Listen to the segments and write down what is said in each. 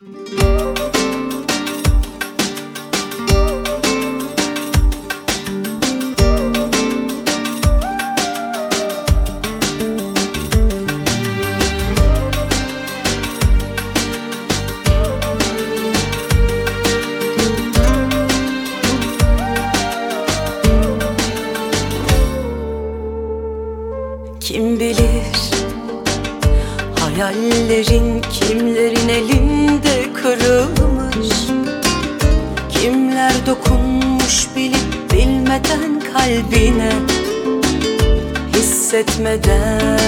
Música Hayallerin kimlerin elinde kırılmış? Kimler dokunmuş bilip bilmeden kalbine? Hissetmeden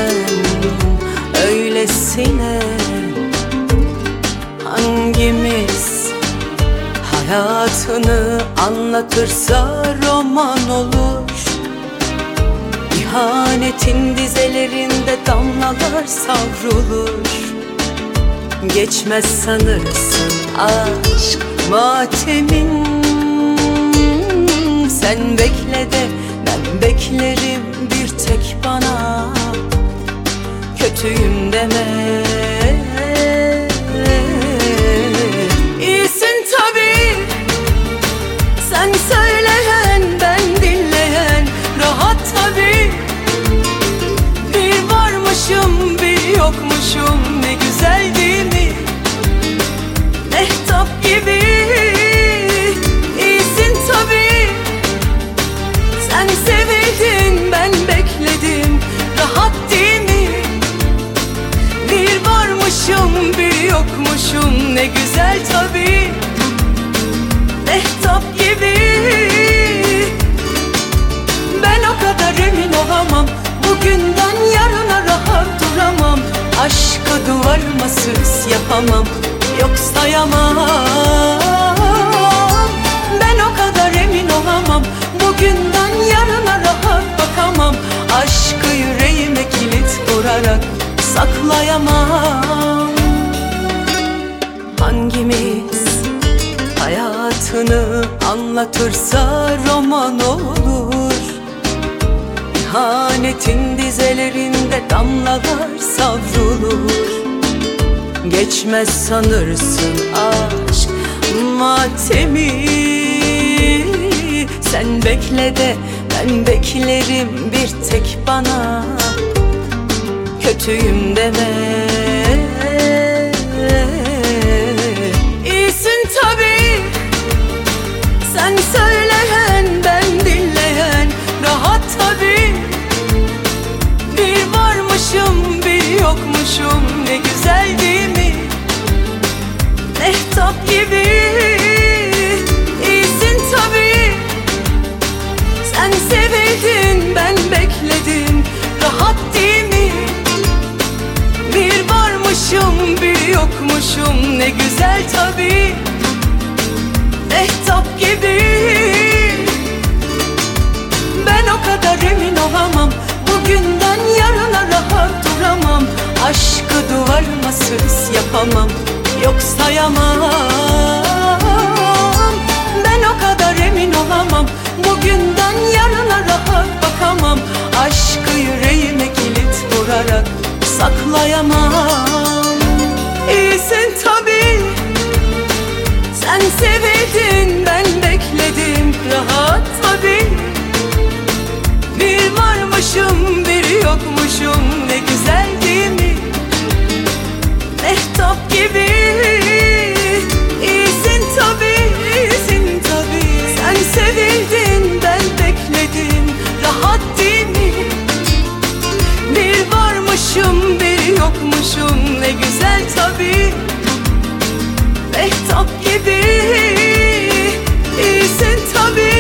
öylesine? Hangimiz hayatını anlatırsa roman olur? İhanetin dizelerinde savrulur. Geçmez sanırsın aşk matemin Sen bekle yokmuşum Ne güzel değil mi? Mehtap gibi İyisin tabii. Sen sevildin ben bekledim Rahat değil mi? Bir varmışım bir yokmuşum Ne güzel tabii. Mehtap gibi Ben o kadar emin olamam duramam Aşkı duvarmasız yapamam Yok sayamam. Ben o kadar emin olamam Bugünden yarına rahat bakamam. Aşkı yüreğime kilit vurarak Saklayamam. Hangimiz Hayatını anlatırsa roman olur İhanetin dizelerinde damlalar savrulur. Geçmez sanırsın aşk matemi. Sen bekle de ben beklerim bir tek bana. Kötüyüm deme yokmuşum Ne güzel değil mi? Mehtap gibi. İyisin tabii. Sen sevildin ben bekledim. Rahat değil mi? Bir varmışım bir yokmuşum. Ne güzel tabii. Mehtap gibi yapamam Yok sayamam. Ben o kadar emin olamam Bugünden yarına rahat bakamam. Aşkı yüreğime kilit vurarak Saklayamam yokmuşum ne güzel tabi Mehtap gibi iyisin tabi